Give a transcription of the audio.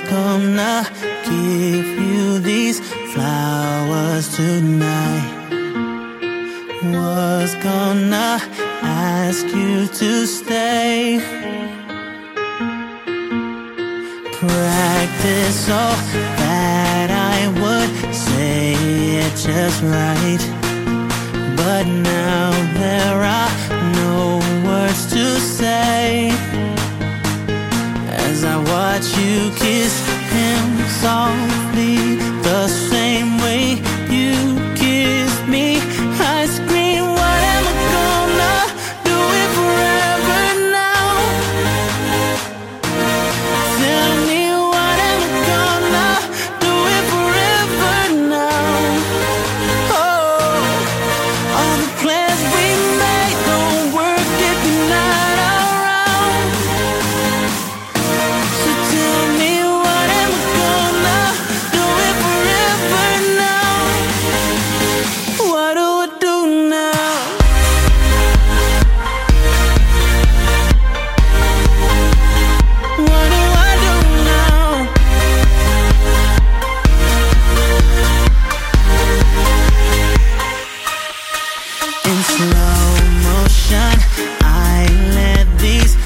was gonna give you these flowers tonight. Was gonna ask you to stay. Practice so that I would say it just right. But now there are no words to say kiss him softly. The Slow motion, I let these